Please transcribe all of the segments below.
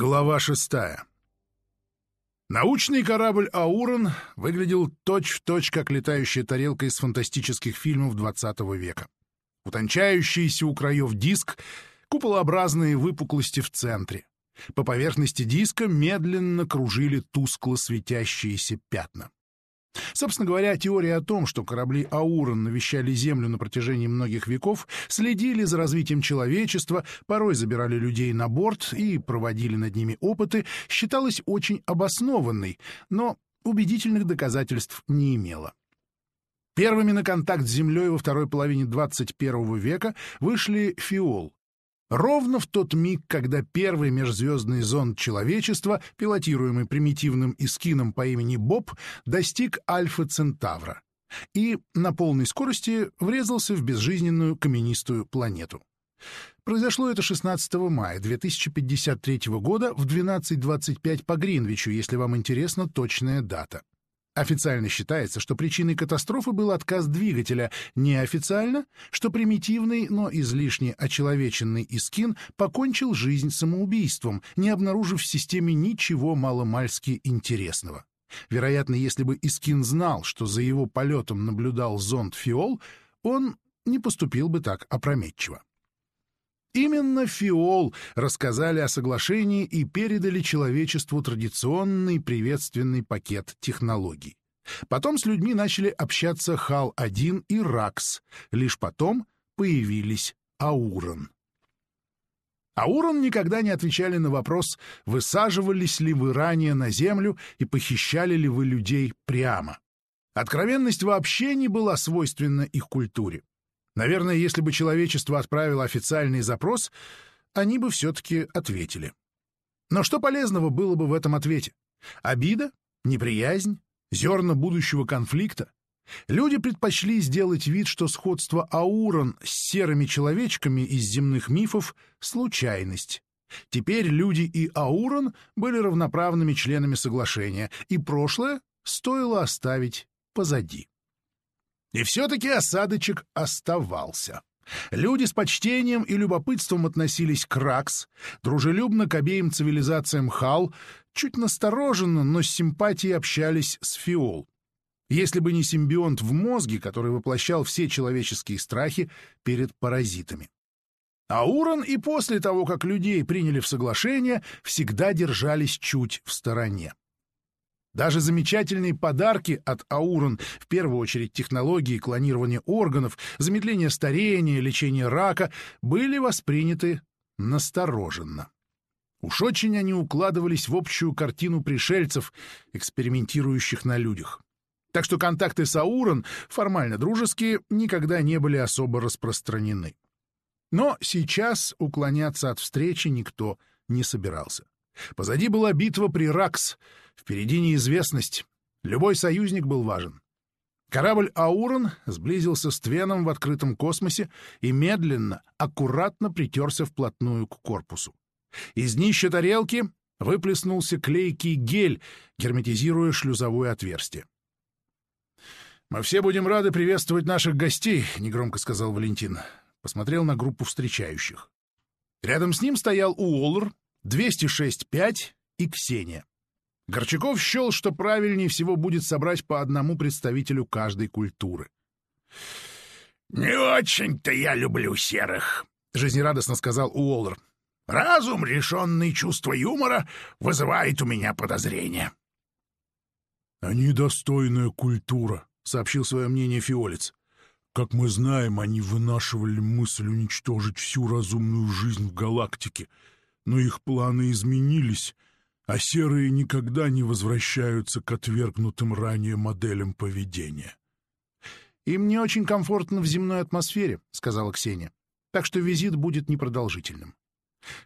Глава шестая. Научный корабль «Аурон» выглядел точь-в-точь, как летающая тарелка из фантастических фильмов XX века. Утончающийся у краев диск, куполообразные выпуклости в центре. По поверхности диска медленно кружили тускло светящиеся пятна. Собственно говоря, теория о том, что корабли Аурон навещали Землю на протяжении многих веков, следили за развитием человечества, порой забирали людей на борт и проводили над ними опыты, считалась очень обоснованной, но убедительных доказательств не имела. Первыми на контакт с Землей во второй половине 21 века вышли Фиол, Ровно в тот миг, когда первый межзвездный зонд человечества, пилотируемый примитивным искином по имени Боб, достиг Альфа Центавра и на полной скорости врезался в безжизненную каменистую планету. Произошло это 16 мая 2053 года в 12.25 по Гринвичу, если вам интересна точная дата. Официально считается, что причиной катастрофы был отказ двигателя, неофициально, что примитивный, но излишне очеловеченный Искин покончил жизнь самоубийством, не обнаружив в системе ничего маломальски интересного. Вероятно, если бы Искин знал, что за его полетом наблюдал зонд Фиол, он не поступил бы так опрометчиво. Именно Фиол рассказали о соглашении и передали человечеству традиционный приветственный пакет технологий. Потом с людьми начали общаться Хал-1 и Ракс, лишь потом появились Аурон. Аурон никогда не отвечали на вопрос, высаживались ли вы ранее на Землю и похищали ли вы людей прямо. Откровенность вообще не была свойственна их культуре. Наверное, если бы человечество отправило официальный запрос, они бы все-таки ответили. Но что полезного было бы в этом ответе? Обида? Неприязнь? Зерна будущего конфликта? Люди предпочли сделать вид, что сходство Аурон с серыми человечками из земных мифов — случайность. Теперь люди и Аурон были равноправными членами соглашения, и прошлое стоило оставить позади. И все-таки осадочек оставался. Люди с почтением и любопытством относились к Ракс, дружелюбно к обеим цивилизациям Хал, чуть настороженно, но с симпатией общались с Фиол. Если бы не симбионт в мозге, который воплощал все человеческие страхи перед паразитами. А Уран и после того, как людей приняли в соглашение, всегда держались чуть в стороне. Даже замечательные подарки от Аурон, в первую очередь технологии клонирования органов, замедления старения, лечения рака, были восприняты настороженно. Уж очень они укладывались в общую картину пришельцев, экспериментирующих на людях. Так что контакты с Аурон, формально дружеские, никогда не были особо распространены. Но сейчас уклоняться от встречи никто не собирался. Позади была битва при Ракс, впереди неизвестность. Любой союзник был важен. Корабль «Аурон» сблизился с Твеном в открытом космосе и медленно, аккуратно притерся вплотную к корпусу. Из днища тарелки выплеснулся клейкий гель, герметизируя шлюзовое отверстие. «Мы все будем рады приветствовать наших гостей», — негромко сказал Валентин. Посмотрел на группу встречающих. Рядом с ним стоял Уоллер 206-5 и Ксения. Горчаков счел, что правильнее всего будет собрать по одному представителю каждой культуры. «Не очень-то я люблю серых», — жизнерадостно сказал Уоллер. «Разум, решенный чувство юмора, вызывает у меня подозрения». «Они достойная культура», — сообщил свое мнение Фиолец. «Как мы знаем, они вынашивали мысль уничтожить всю разумную жизнь в галактике, но их планы изменились, а серые никогда не возвращаются к отвергнутым ранее моделям поведения. «Им не очень комфортно в земной атмосфере», — сказала Ксения, «так что визит будет непродолжительным».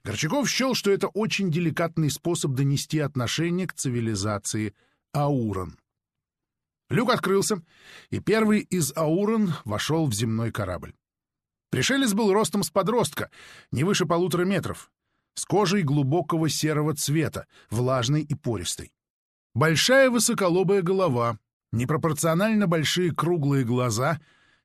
Горчаков счел, что это очень деликатный способ донести отношение к цивилизации Аурон. Люк открылся, и первый из Аурон вошел в земной корабль. Пришелец был ростом с подростка, не выше полутора метров, с кожей глубокого серого цвета, влажной и пористой. Большая высоколобая голова, непропорционально большие круглые глаза,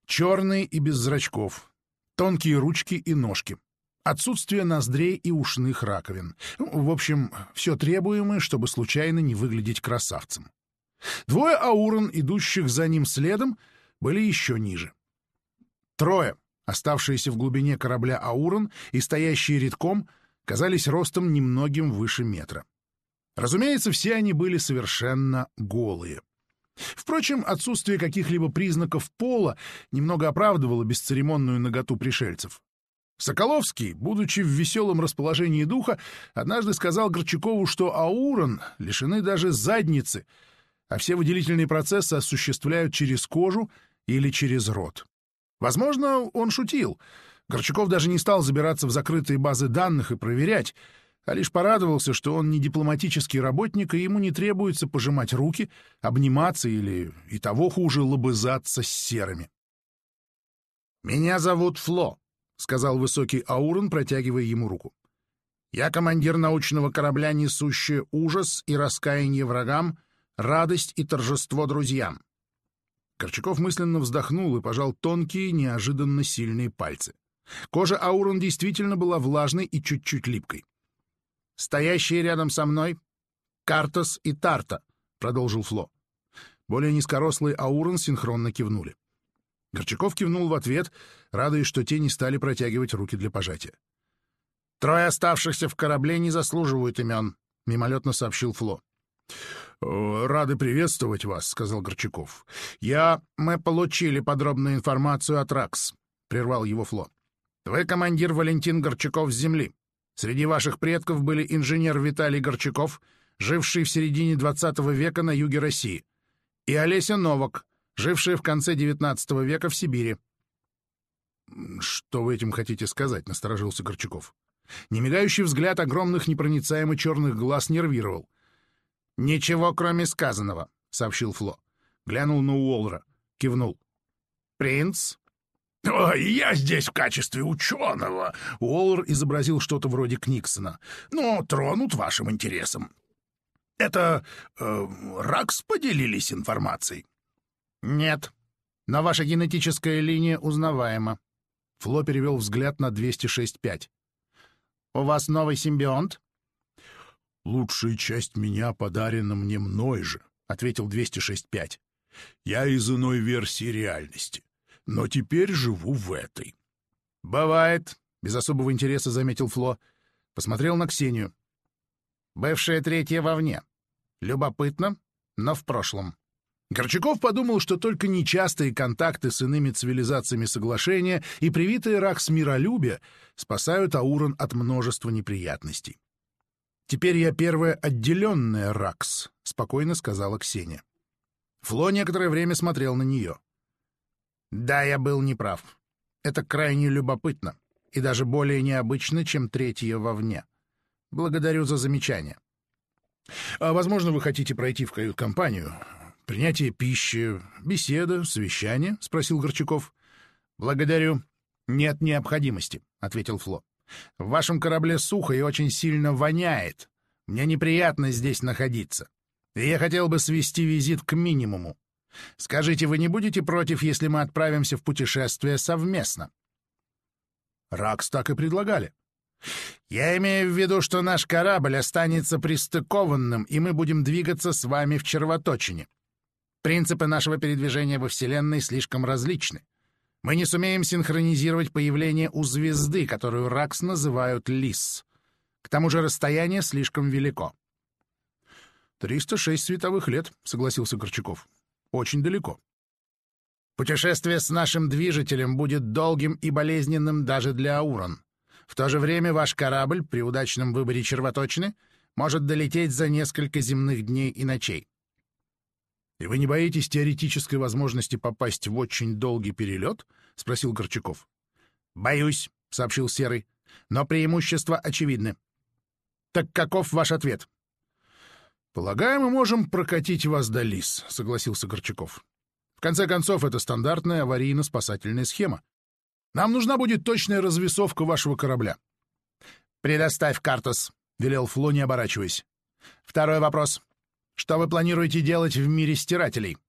черные и без зрачков, тонкие ручки и ножки. отсутствие ноздрей и ушных раковин. В общем, все требуемое, чтобы случайно не выглядеть красавцем. Двое аурон, идущих за ним следом, были еще ниже. Трое, оставшиеся в глубине корабля аурон и стоящие редком, казались ростом немногим выше метра. Разумеется, все они были совершенно голые. Впрочем, отсутствие каких-либо признаков пола немного оправдывало бесцеремонную наготу пришельцев. Соколовский, будучи в веселом расположении духа, однажды сказал Горчакову, что аурон лишены даже задницы, а все выделительные процессы осуществляют через кожу или через рот. Возможно, он шутил. Горчаков даже не стал забираться в закрытые базы данных и проверять, а лишь порадовался, что он не дипломатический работник, и ему не требуется пожимать руки, обниматься или, и того хуже, лобызаться с серыми. «Меня зовут Фло», — сказал высокий Аурон, протягивая ему руку. «Я командир научного корабля, несущий ужас и раскаяние врагам, радость и торжество друзьям». Корчаков мысленно вздохнул и пожал тонкие, неожиданно сильные пальцы. Кожа Аурон действительно была влажной и чуть-чуть липкой. «Стоящие рядом со мной — Картос и Тарта», — продолжил Фло. Более низкорослые Аурон синхронно кивнули. Горчаков кивнул в ответ, радуясь, что те не стали протягивать руки для пожатия. «Трое оставшихся в корабле не заслуживают имен», — мимолетно сообщил Фло. «Рады приветствовать вас», — сказал Горчаков. «Я... Мы получили подробную информацию от РАКС», — прервал его Фло. «Вы командир Валентин Горчаков с Земли. Среди ваших предков были инженер Виталий Горчаков, живший в середине XX века на юге России, и Олеся Новак, жившая в конце XIX века в Сибири. «Что вы этим хотите сказать?» — насторожился Горчаков. Немигающий взгляд огромных непроницаемо черных глаз нервировал. «Ничего, кроме сказанного», — сообщил Фло. Глянул на Уолра, кивнул. «Принц?» «Ой, я здесь в качестве ученого!» Уоллер изобразил что-то вроде Книксона. «Но тронут вашим интересом. Это э, Ракс поделились информацией?» «Нет, но ваша генетическая линия узнаваема». Фло перевел взгляд на 206.5. «У вас новый симбионт?» «Лучшая часть меня подарена мне мной же», — ответил 206.5. «Я из иной версии реальности, но теперь живу в этой». «Бывает», — без особого интереса заметил Фло. Посмотрел на Ксению. «Бывшая третья вовне. Любопытно, но в прошлом». Горчаков подумал, что только нечастые контакты с иными цивилизациями соглашения и привитый рак с миролюбия спасают Аурон от множества неприятностей. «Теперь я первая отделенная Ракс», — спокойно сказала Ксения. Фло некоторое время смотрел на нее. «Да, я был неправ. Это крайне любопытно и даже более необычно, чем третье вовне. Благодарю за замечание». «А, возможно, вы хотите пройти в кают-компанию. «Принятие пищи, беседа, совещание?» — спросил Горчаков. «Благодарю. Нет необходимости», — ответил Фло. «В вашем корабле сухо и очень сильно воняет. Мне неприятно здесь находиться. И я хотел бы свести визит к минимуму. Скажите, вы не будете против, если мы отправимся в путешествие совместно?» Ракс так и предлагали. «Я имею в виду, что наш корабль останется пристыкованным, и мы будем двигаться с вами в червоточине. Принципы нашего передвижения во Вселенной слишком различны. Мы не сумеем синхронизировать появление у звезды, которую Ракс называют Лис. К тому же расстояние слишком велико. «Триста шесть световых лет», — согласился Горчаков. «Очень далеко». «Путешествие с нашим движителем будет долгим и болезненным даже для Аурон. В то же время ваш корабль при удачном выборе червоточины может долететь за несколько земных дней и ночей. — И вы не боитесь теоретической возможности попасть в очень долгий перелет? — спросил Горчаков. — Боюсь, — сообщил Серый, — но преимущества очевидны. — Так каков ваш ответ? — Полагаю, мы можем прокатить вас до Лис, — согласился Горчаков. — В конце концов, это стандартная аварийно-спасательная схема. Нам нужна будет точная развесовка вашего корабля. — Предоставь, Картос, — велел Фло, не оборачиваясь. — Второй вопрос. Что вы планируете делать в мире стирателей?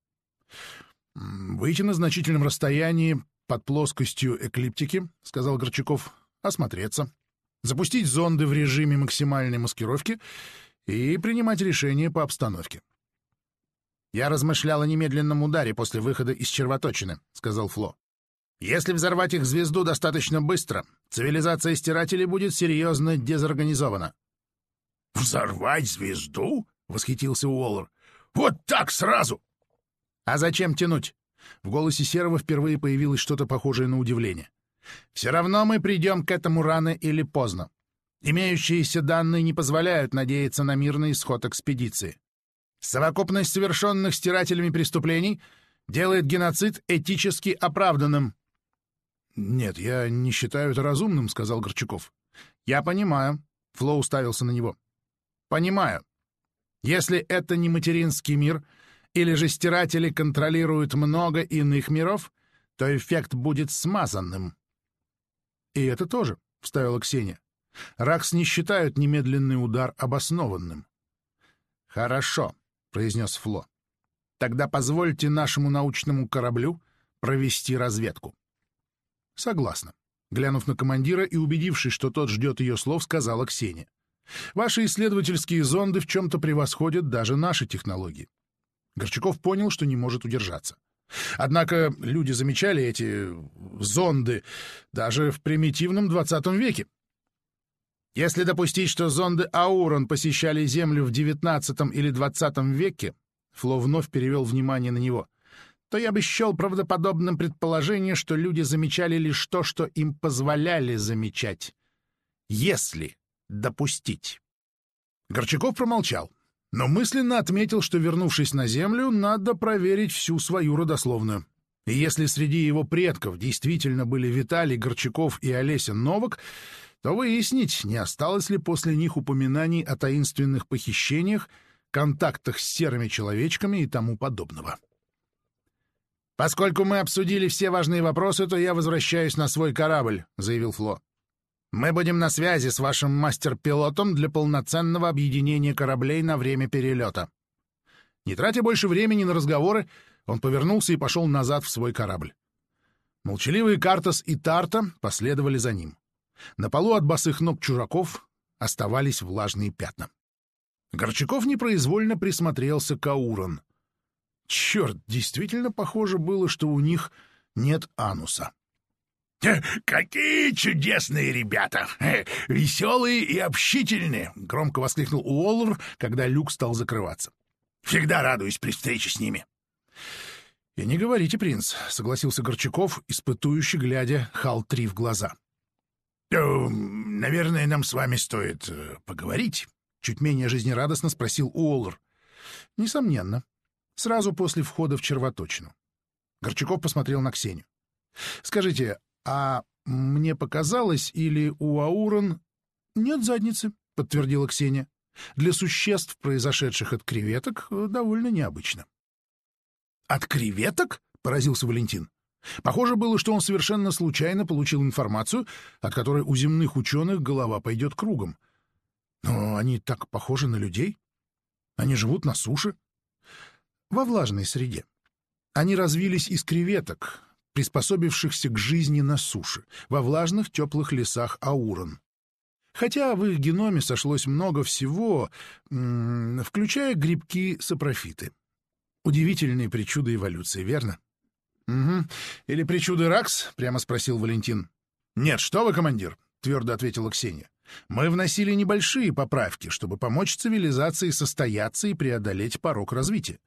Выйти на значительном расстоянии под плоскостью эклиптики, сказал Горчаков, осмотреться. запустить зонды в режиме максимальной маскировки и принимать решения по обстановке. «Я размышлял о немедленном ударе после выхода из червоточины», — сказал Фло. «Если взорвать их звезду достаточно быстро, цивилизация стирателей будет серьезно дезорганизована». «Взорвать звезду?» — восхитился Уоллер. «Вот так сразу!» «А зачем тянуть?» В голосе Серого впервые появилось что-то похожее на удивление. «Все равно мы придем к этому рано или поздно. Имеющиеся данные не позволяют надеяться на мирный исход экспедиции. Совокупность совершенных стирателями преступлений делает геноцид этически оправданным». «Нет, я не считаю это разумным», — сказал Горчаков. «Я понимаю». Фло уставился на него. «Понимаю. Если это не материнский мир, или же стиратели контролируют много иных миров, то эффект будет смазанным». «И это тоже», — вставила Ксения. «Ракс не считают немедленный удар обоснованным». «Хорошо», — произнес Фло. «Тогда позвольте нашему научному кораблю провести разведку». «Согласна». Глянув на командира и убедившись, что тот ждет ее слов, сказала Ксения. «Ваши исследовательские зонды в чем-то превосходят даже наши технологии». Горчаков понял, что не может удержаться. Однако люди замечали эти зонды даже в примитивном двадцатом веке. Если допустить, что зонды Аурон посещали Землю в XIX или XX веке, Фло вновь перевел внимание на него, то я бы счел правдоподобным предположение, что люди замечали лишь то, что им позволяли замечать. Если допустить. Горчаков промолчал, но мысленно отметил, что, вернувшись на Землю, надо проверить всю свою родословную. И если среди его предков действительно были Виталий Горчаков и Олеся Новак, то выяснить, не осталось ли после них упоминаний о таинственных похищениях, контактах с серыми человечками и тому подобного. «Поскольку мы обсудили все важные вопросы, то я возвращаюсь на свой корабль», — заявил Фло. «Мы будем на связи с вашим мастер-пилотом для полноценного объединения кораблей на время перелета». Не тратя больше времени на разговоры, он повернулся и пошел назад в свой корабль. Молчаливые Картас и Тарта последовали за ним. На полу от босых ног чужаков оставались влажные пятна. Горчаков непроизвольно присмотрелся к Аурон. Черт, действительно похоже было, что у них нет ануса. «Какие чудесные ребята! Веселые и общительные!» — громко воскликнул Уоллер, когда люк стал закрываться. «Всегда радуюсь при встрече с ними». «И не говорите, принц», — согласился Горчаков, испытующий, глядя Хал-3 в глаза. «Наверное, нам с вами стоит э, поговорить?» — чуть менее жизнерадостно спросил Уоллер. «Несомненно. Сразу после входа в червоточину». Горчаков посмотрел на Ксению. «Скажите, а мне показалось, или у Аурон...» «Нет задницы», — подтвердила Ксения. «Для существ, произошедших от креветок, довольно необычно». «От креветок?» — поразился Валентин. Похоже было, что он совершенно случайно получил информацию, от которой у земных ученых голова пойдет кругом. Но они так похожи на людей. Они живут на суше, во влажной среде. Они развились из креветок, приспособившихся к жизни на суше, во влажных теплых лесах Аурон. Хотя в их геноме сошлось много всего, включая грибки-сапрофиты. Удивительные причуды эволюции, верно? «Угу. Или причуды Ракс?» — прямо спросил Валентин. «Нет, что вы, командир!» — твердо ответила Ксения. «Мы вносили небольшие поправки, чтобы помочь цивилизации состояться и преодолеть порог развития.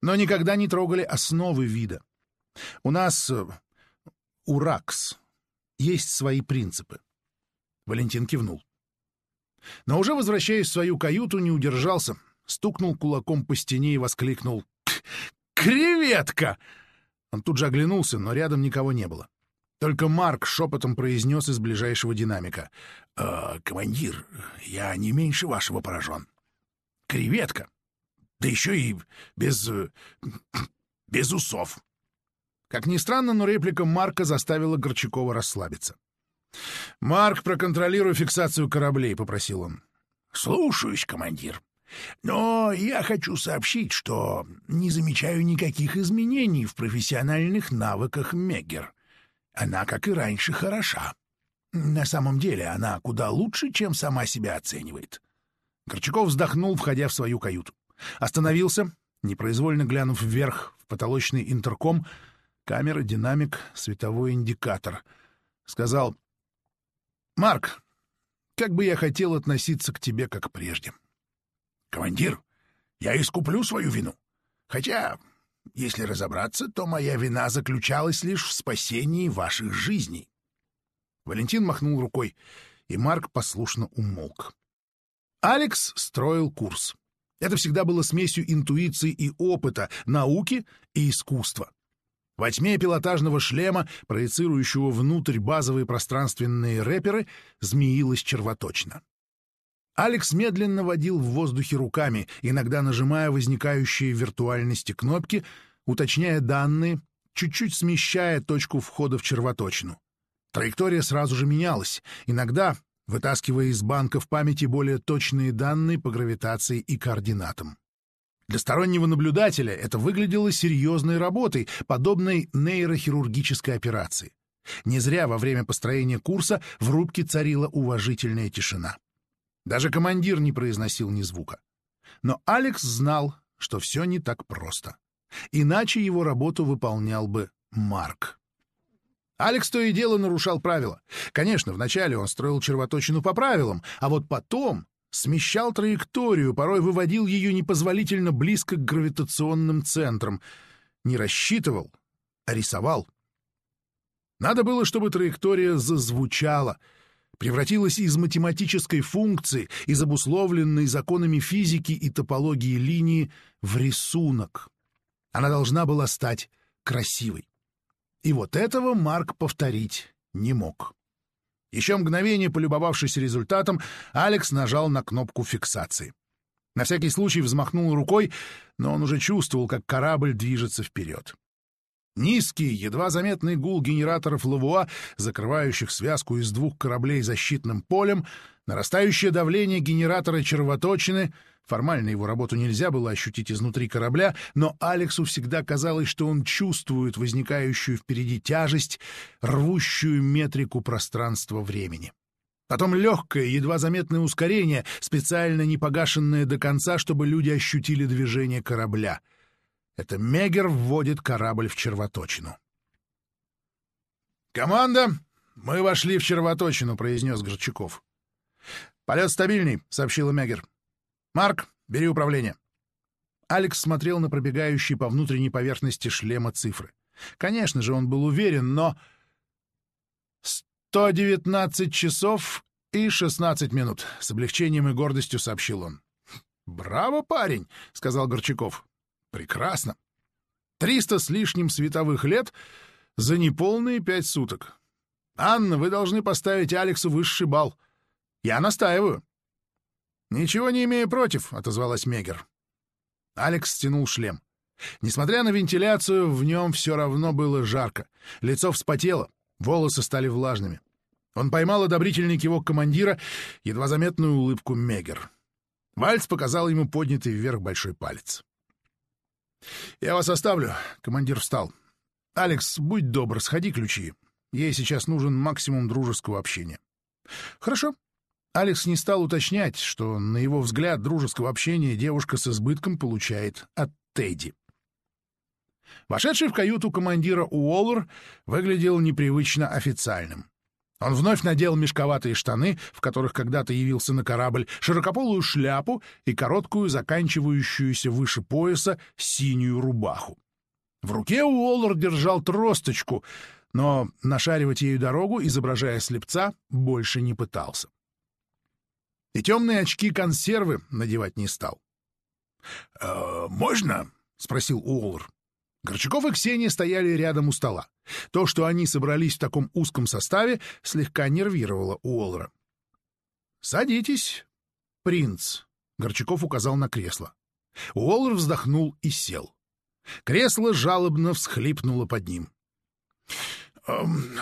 Но никогда не трогали основы вида. У нас, э, у Ракс, есть свои принципы». Валентин кивнул. Но уже возвращаясь в свою каюту, не удержался, стукнул кулаком по стене и воскликнул «Креветка!» Он тут же оглянулся, но рядом никого не было. Только Марк шепотом произнес из ближайшего динамика. «Э, «Командир, я не меньше вашего поражен. Креветка. Да еще и без... Без усов». Как ни странно, но реплика Марка заставила Горчакова расслабиться. «Марк, проконтролируй фиксацию кораблей», — попросил он. «Слушаюсь, командир». Но я хочу сообщить, что не замечаю никаких изменений в профессиональных навыках Мегер. Она, как и раньше, хороша. На самом деле она куда лучше, чем сама себя оценивает. Горчаков вздохнул, входя в свою каюту. Остановился, непроизвольно глянув вверх в потолочный интерком, камера, динамик, световой индикатор. Сказал, «Марк, как бы я хотел относиться к тебе, как прежде». «Командир, я искуплю свою вину. Хотя, если разобраться, то моя вина заключалась лишь в спасении ваших жизней». Валентин махнул рукой, и Марк послушно умолк. Алекс строил курс. Это всегда было смесью интуиции и опыта, науки и искусства. Во тьме пилотажного шлема, проецирующего внутрь базовые пространственные рэперы, змеилась червоточина. Алекс медленно водил в воздухе руками, иногда нажимая возникающие в виртуальности кнопки, уточняя данные, чуть-чуть смещая точку входа в червоточину. Траектория сразу же менялась, иногда вытаскивая из банков памяти более точные данные по гравитации и координатам. Для стороннего наблюдателя это выглядело серьезной работой, подобной нейрохирургической операции. Не зря во время построения курса в рубке царила уважительная тишина. Даже командир не произносил ни звука. Но Алекс знал, что все не так просто. Иначе его работу выполнял бы Марк. Алекс то и дело нарушал правила. Конечно, вначале он строил червоточину по правилам, а вот потом смещал траекторию, порой выводил ее непозволительно близко к гравитационным центрам. Не рассчитывал, а рисовал. Надо было, чтобы траектория зазвучала, превратилась из математической функции, из обусловленной законами физики и топологии линии, в рисунок. Она должна была стать красивой. И вот этого Марк повторить не мог. Еще мгновение полюбовавшись результатом, Алекс нажал на кнопку фиксации. На всякий случай взмахнул рукой, но он уже чувствовал, как корабль движется вперед. Низкий, едва заметный гул генераторов Лавуа, закрывающих связку из двух кораблей защитным полем, нарастающее давление генератора червоточины — Формально его работу нельзя было ощутить изнутри корабля, но Алексу всегда казалось, что он чувствует возникающую впереди тяжесть, рвущую метрику пространства-времени. Потом легкое, едва заметное ускорение, специально не погашенное до конца, чтобы люди ощутили движение корабля. Это Мегер вводит корабль в червоточину. «Команда, мы вошли в червоточину», — произнес Горчаков. «Полет стабильный», — сообщила Мегер. «Марк, бери управление». Алекс смотрел на пробегающие по внутренней поверхности шлема цифры. Конечно же, он был уверен, но... «Сто девятнадцать часов и шестнадцать минут», — с облегчением и гордостью сообщил он. «Браво, парень!» — сказал Горчаков. «Прекрасно. Триста с лишним световых лет за неполные пять суток. Анна, вы должны поставить Алексу высший балл. Я настаиваю». «Ничего не имею против», — отозвалась Мегер. Алекс стянул шлем. Несмотря на вентиляцию, в нем все равно было жарко. Лицо вспотело, волосы стали влажными. Он поймал одобрительный кивок командира, едва заметную улыбку Мегер. Вальц показал ему поднятый вверх большой палец. «Я вас оставлю», — командир встал. «Алекс, будь добр, сходи ключи. Ей сейчас нужен максимум дружеского общения». «Хорошо», Алекс не стал уточнять, что, на его взгляд, дружеского общения девушка с избытком получает от Тедди. Вошедший в каюту командира Уоллер выглядел непривычно официальным. Он вновь надел мешковатые штаны, в которых когда-то явился на корабль, широкополую шляпу и короткую, заканчивающуюся выше пояса, синюю рубаху. В руке Уоллер держал тросточку, но нашаривать ею дорогу, изображая слепца, больше не пытался и темные очки-консервы надевать не стал. «Э, «Можно?» — спросил Уоллер. Горчаков и Ксения стояли рядом у стола. То, что они собрались в таком узком составе, слегка нервировало Уоллера. «Садитесь, принц», — Горчаков указал на кресло. Уоллер вздохнул и сел. Кресло жалобно всхлипнуло под ним. «Эм,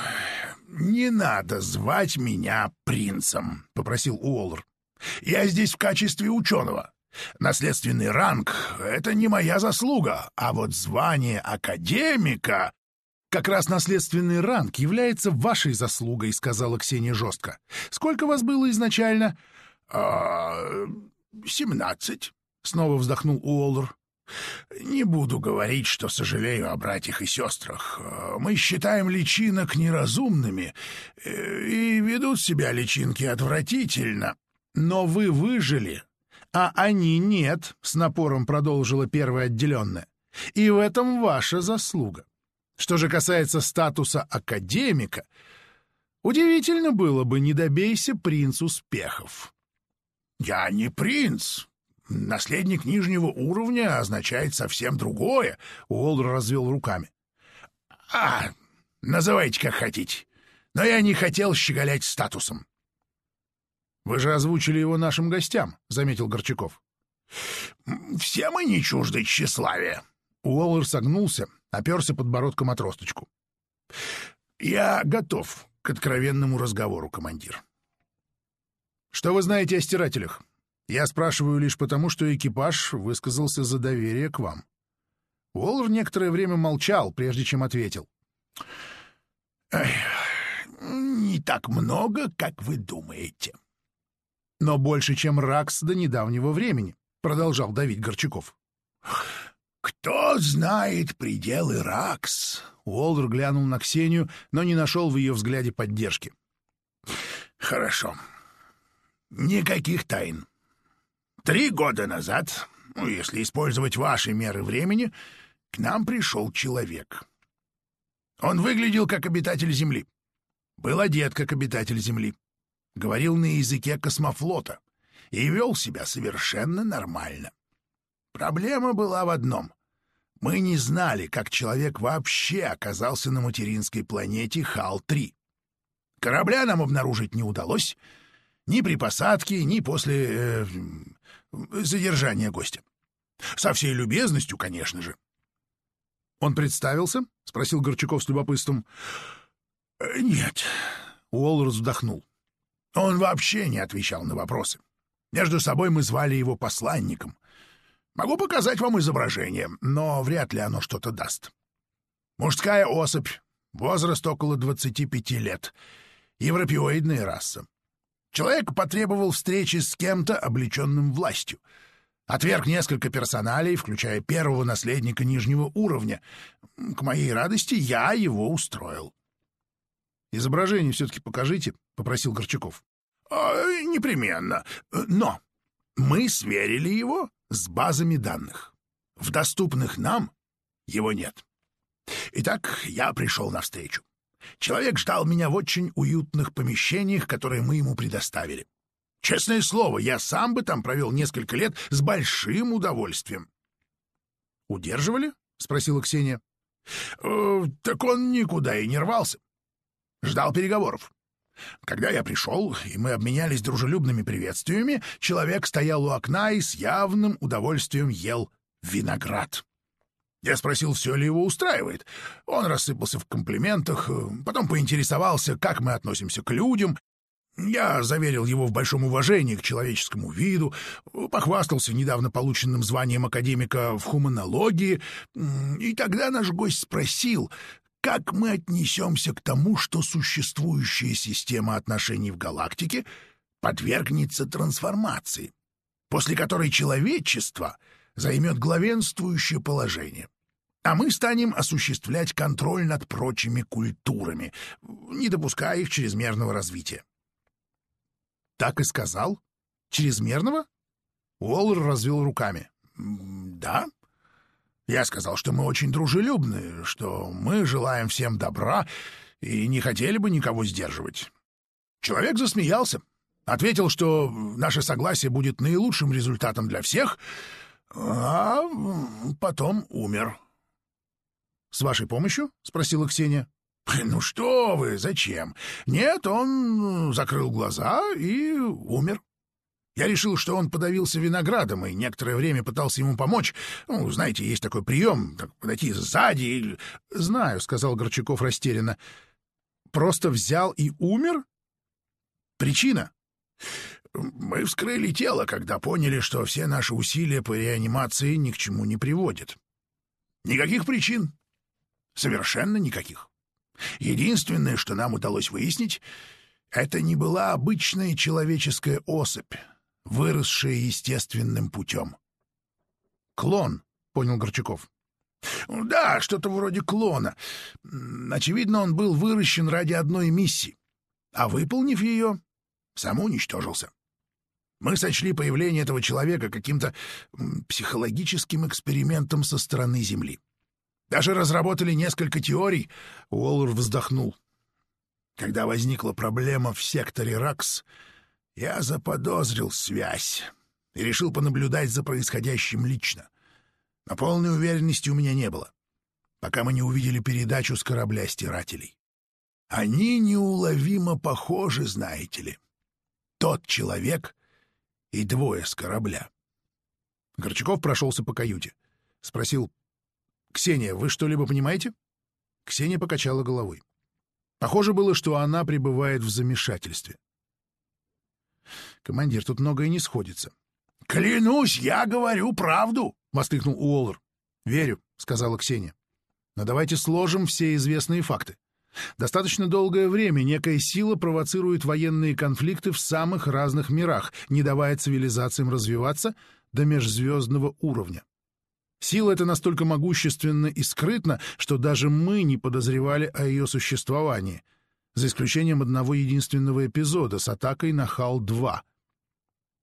«Не надо звать меня принцем», — попросил Уоллер. Я здесь в качестве ученого. Наследственный ранг — это не моя заслуга, а вот звание академика... как раз наследственный ранг является вашей заслугой, — сказала Ксения жестко. Сколько вас было изначально? А, семнадцать, — снова вздохнул Уоллер. Не буду говорить, что сожалею о братьях и сестрах. Мы считаем личинок неразумными, э, и ведут себя личинки отвратительно. Но вы выжили, а они нет, — с напором продолжила первая отделенная. И в этом ваша заслуга. Что же касается статуса академика, удивительно было бы, не добейся принц успехов. «Я не принц. Наследник нижнего уровня означает совсем другое», — Уолдер развел руками. «А, называйте как хотите. Но я не хотел щеголять статусом». «Вы же озвучили его нашим гостям», — заметил Горчаков. «Все мы не чужды тщеславия». Уоллер согнулся, оперся подбородком от росточку. «Я готов к откровенному разговору, командир». «Что вы знаете о стирателях? Я спрашиваю лишь потому, что экипаж высказался за доверие к вам». Уоллер некоторое время молчал, прежде чем ответил. «Не так много, как вы думаете». «Но больше, чем Ракс до недавнего времени», — продолжал давить Горчаков. «Кто знает пределы Ракс?» Уолдер глянул на Ксению, но не нашел в ее взгляде поддержки. «Хорошо. Никаких тайн. Три года назад, ну, если использовать ваши меры времени, к нам пришел человек. Он выглядел как обитатель Земли, был одет как обитатель Земли, говорил на языке космофлота и вел себя совершенно нормально. Проблема была в одном. Мы не знали, как человек вообще оказался на материнской планете Хал-3. Корабля нам обнаружить не удалось ни при посадке, ни после э, задержания гостя. Со всей любезностью, конечно же. «Он представился?» — спросил Горчаков с любопытством. «Э, «Нет», — Уоллер вздохнул. «Он вообще не отвечал на вопросы. Между собой мы звали его посланником. Могу показать вам изображение, но вряд ли оно что-то даст. Мужская особь, возраст около 25 лет, европеоидная раса. Человек потребовал встречи с кем-то, облеченным властью. Отверг несколько персоналей, включая первого наследника нижнего уровня. К моей радости я его устроил. «Изображение все-таки покажите», — попросил Горчаков. «А, «Непременно. Но мы сверили его с базами данных. В доступных нам его нет. Итак, я пришел навстречу. Человек ждал меня в очень уютных помещениях, которые мы ему предоставили. Честное слово, я сам бы там провел несколько лет с большим удовольствием. «Удерживали?» — спросила Ксения. «Э, «Так он никуда и не рвался. Ждал переговоров. Когда я пришел, и мы обменялись дружелюбными приветствиями, человек стоял у окна и с явным удовольствием ел виноград. Я спросил, все ли его устраивает. Он рассыпался в комплиментах, потом поинтересовался, как мы относимся к людям. Я заверил его в большом уважении к человеческому виду, похвастался недавно полученным званием академика в хуманологии, и тогда наш гость спросил, как мы отнесемся к тому, что существующая система отношений в галактике подвергнется трансформации, после которой человечество займет главенствующее положение, а мы станем осуществлять контроль над прочими культурами, не допуская их чрезмерного развития. Так и сказал? Чрезмерного? Уоллер развел руками. Да, я сказал, что мы очень дружелюбны, что мы желаем всем добра и не хотели бы никого сдерживать. Человек засмеялся, ответил, что наше согласие будет наилучшим результатом для всех, а потом умер. — С вашей помощью? — спросила Ксения. — Ну что вы, зачем? Нет, он закрыл глаза и умер. Я решил, что он подавился виноградом и некоторое время пытался ему помочь. Ну, знаете, есть такой прием, так подойти сзади или... — Знаю, — сказал Горчаков растерянно. — Просто взял и умер? Причина? Мы вскрыли тело, когда поняли, что все наши усилия по реанимации ни к чему не приводят. Никаких причин. Совершенно никаких. Единственное, что нам удалось выяснить, это не была обычная человеческая особь, выросшая естественным путем. «Клон», — понял Горчаков. «Да, что-то вроде клона. Очевидно, он был выращен ради одной миссии, а выполнив ее, самоуничтожился. Мы сочли появление этого человека каким-то психологическим экспериментом со стороны Земли. Даже разработали несколько теорий. Уоллер вздохнул. Когда возникла проблема в секторе РАКС, я заподозрил связь и решил понаблюдать за происходящим лично. Но полной уверенности у меня не было, пока мы не увидели передачу с корабля стирателей. Они неуловимо похожи, знаете ли. Тот человек и двое с корабля. Горчаков прошелся по каюте. Спросил, «Ксения, вы что-либо понимаете?» Ксения покачала головой. Похоже было, что она пребывает в замешательстве. «Командир, тут многое не сходится». «Клянусь, я говорю правду!» — воскликнул Уоллер. «Верю», — сказала Ксения. «Но давайте сложим все известные факты. Достаточно долгое время некая сила провоцирует военные конфликты в самых разных мирах, не давая цивилизациям развиваться до межзвездного уровня. Сила эта настолько могущественна и скрытна, что даже мы не подозревали о ее существовании, за исключением одного единственного эпизода с атакой на Хал-2.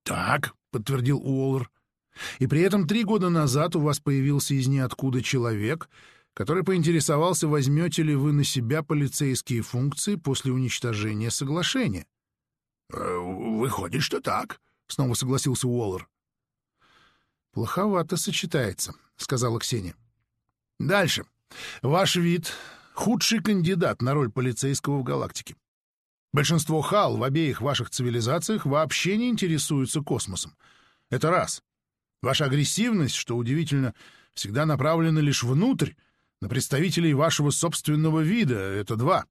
«Так», — подтвердил Уоллер. «И при этом три года назад у вас появился из ниоткуда человек, который поинтересовался, возьмете ли вы на себя полицейские функции после уничтожения соглашения». «Э, «Выходит, что так», — снова согласился Уоллер. «Плоховато сочетается», — сказала Ксения. «Дальше. Ваш вид — худший кандидат на роль полицейского в галактике. Большинство хал в обеих ваших цивилизациях вообще не интересуются космосом. Это раз. Ваша агрессивность, что удивительно, всегда направлена лишь внутрь, на представителей вашего собственного вида. Это два.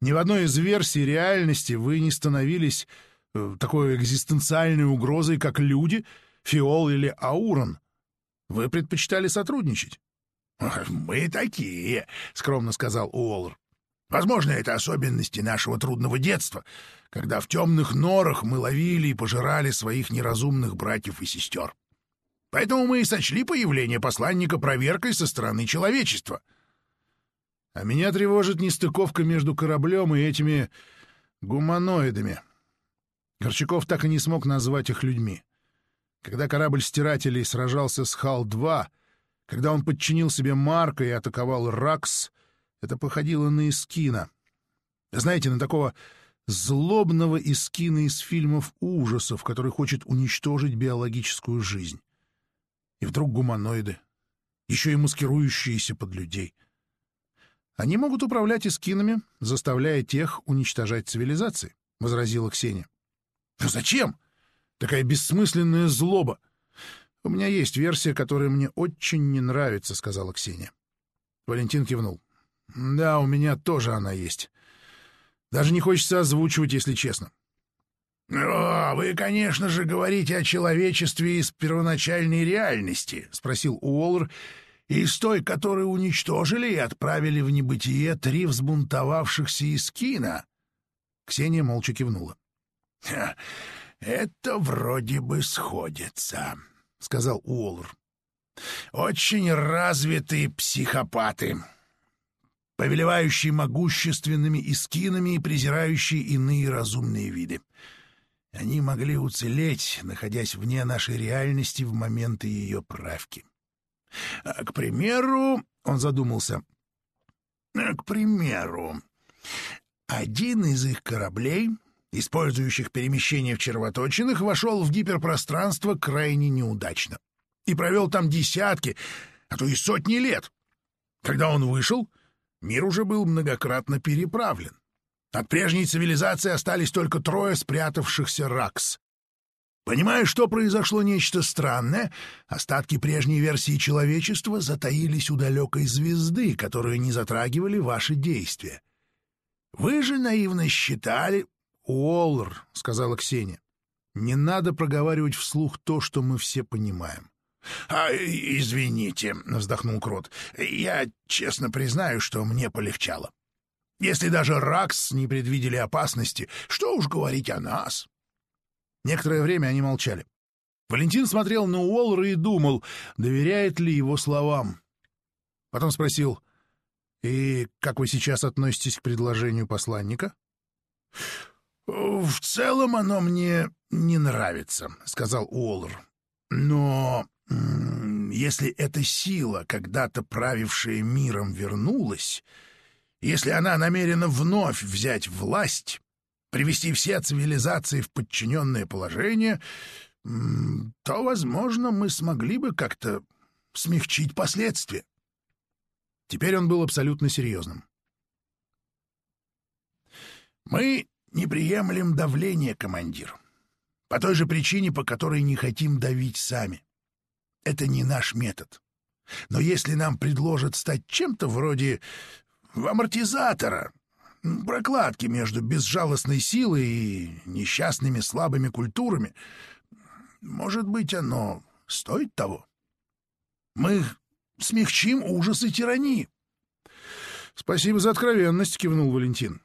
Ни в одной из версий реальности вы не становились э, такой экзистенциальной угрозой, как люди — Фиол или Аурон. Вы предпочитали сотрудничать. — Мы такие, — скромно сказал Уоллер. — Возможно, это особенности нашего трудного детства, когда в темных норах мы ловили и пожирали своих неразумных братьев и сестер. Поэтому мы и сочли появление посланника проверкой со стороны человечества. А меня тревожит нестыковка между кораблем и этими гуманоидами. Горчаков так и не смог назвать их людьми. Когда корабль стирателей сражался с Хал-2, когда он подчинил себе Марка и атаковал Ракс, это походило на Искина. Знаете, на такого злобного Искина из фильмов ужасов, который хочет уничтожить биологическую жизнь. И вдруг гуманоиды, еще и маскирующиеся под людей. Они могут управлять Искинами, заставляя тех уничтожать цивилизации, — возразила Ксения. — Но зачем? — Такая бессмысленная злоба. У меня есть версия, которая мне очень не нравится, — сказала Ксения. Валентин кивнул. Да, у меня тоже она есть. Даже не хочется озвучивать, если честно. — О, вы, конечно же, говорите о человечестве из первоначальной реальности, — спросил Уоллер, — из той, которую уничтожили и отправили в небытие три взбунтовавшихся из кино. Ксения молча кивнула. «Это вроде бы сходится», — сказал Уоллер. «Очень развитые психопаты, повелевающие могущественными искинами и презирающие иные разумные виды. Они могли уцелеть, находясь вне нашей реальности в моменты ее правки. А, к примеру, он задумался, к примеру, один из их кораблей использующих перемещение в червоточинах, вошел в гиперпространство крайне неудачно и провел там десятки, а то и сотни лет. Когда он вышел, мир уже был многократно переправлен. От прежней цивилизации остались только трое спрятавшихся ракс. Понимая, что произошло нечто странное, остатки прежней версии человечества затаились у далекой звезды, которую не затрагивали ваши действия. Вы же наивно считали, «Уоллер», — сказала Ксения, — «не надо проговаривать вслух то, что мы все понимаем. А, извините, вздохнул Крот. Я честно признаю, что мне полегчало. Если даже Ракс не предвидели опасности, что уж говорить о нас. Некоторое время они молчали. Валентин смотрел на Уоллера и думал, доверяет ли его словам. Потом спросил, «И как вы сейчас относитесь к предложению посланника?» «В целом оно мне не нравится», — сказал Уоллер. «Но если эта сила, когда-то правившая миром, вернулась, если она намерена вновь взять власть, привести все цивилизации в подчиненное положение, то, возможно, мы смогли бы как-то смягчить последствия. Теперь он был абсолютно серьезным. «Мы не приемлем давление, командир. По той же причине, по которой не хотим давить сами. Это не наш метод. Но если нам предложат стать чем-то вроде амортизатора, прокладки между безжалостной силой и несчастными слабыми культурами, может быть, оно стоит того? Мы смягчим ужасы тирании. — Спасибо за откровенность, — кивнул Валентин.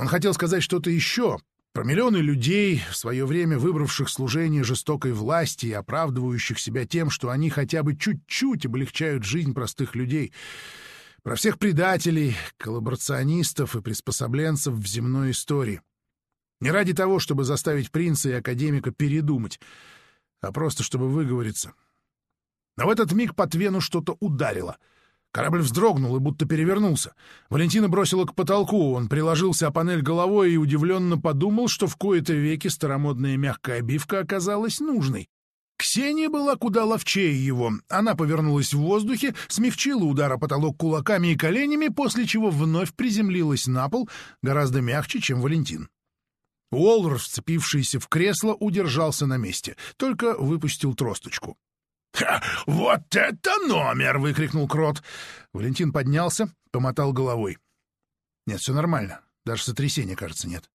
Он хотел сказать что-то еще, про миллионы людей, в свое время выбравших служение жестокой власти и оправдывающих себя тем, что они хотя бы чуть-чуть облегчают жизнь простых людей. Про всех предателей, коллаборационистов и приспособленцев в земной истории. Не ради того, чтобы заставить принца и академика передумать, а просто чтобы выговориться. Но в этот миг по Твену что-то ударило. Корабль вздрогнул и будто перевернулся. Валентина бросила к потолку, он приложился о панель головой и удивленно подумал, что в кои-то веки старомодная мягкая обивка оказалась нужной. Ксения была куда ловчее его. Она повернулась в воздухе, смягчила удар о потолок кулаками и коленями, после чего вновь приземлилась на пол гораздо мягче, чем Валентин. Уоллер, вцепившийся в кресло, удержался на месте, только выпустил тросточку. «Ха, вот это номер!» — выкрикнул Крот. Валентин поднялся, помотал головой. «Нет, все нормально. Даже сотрясения, кажется, нет».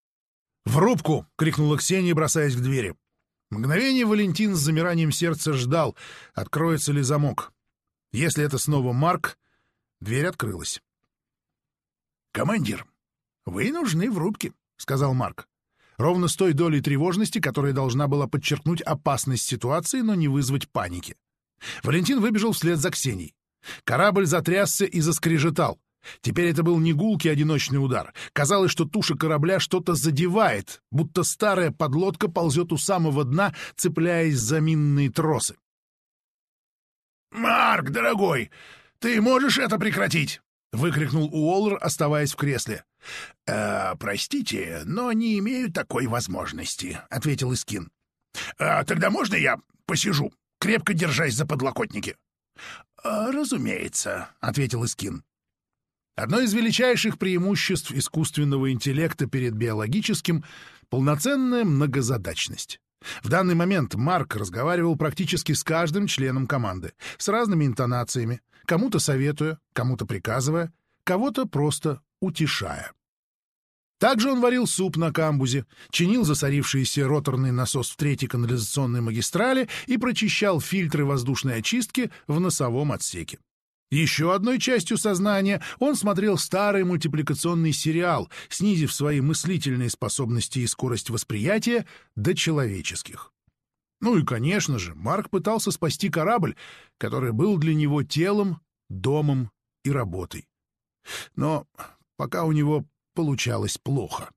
«В рубку!» — крикнула Ксения, бросаясь к двери. Мгновение Валентин с замиранием сердца ждал, откроется ли замок. Если это снова Марк, дверь открылась. «Командир, вы нужны в рубке», — сказал Марк ровно с той долей тревожности, которая должна была подчеркнуть опасность ситуации, но не вызвать паники. Валентин выбежал вслед за Ксенией. Корабль затрясся и заскрежетал. Теперь это был не гулкий одиночный удар. Казалось, что туша корабля что-то задевает, будто старая подлодка ползет у самого дна, цепляясь за минные тросы. «Марк, дорогой, ты можешь это прекратить?» — выкрикнул Уоллер, оставаясь в кресле. «Э, «Простите, но не имею такой возможности», — ответил Искин. «Э, «Тогда можно я посижу, крепко держась за подлокотники?» «Э, «Разумеется», — ответил Искин. Одно из величайших преимуществ искусственного интеллекта перед биологическим — полноценная многозадачность. В данный момент Марк разговаривал практически с каждым членом команды, с разными интонациями, кому-то советуя, кому-то приказывая, кого-то просто утешая. Также он варил суп на камбузе, чинил засорившийся роторный насос в третьей канализационной магистрали и прочищал фильтры воздушной очистки в носовом отсеке. Еще одной частью сознания он смотрел старый мультипликационный сериал, снизив свои мыслительные способности и скорость восприятия до человеческих. Ну и, конечно же, Марк пытался спасти корабль, который был для него телом, домом и работой. Но пока у него получалось плохо.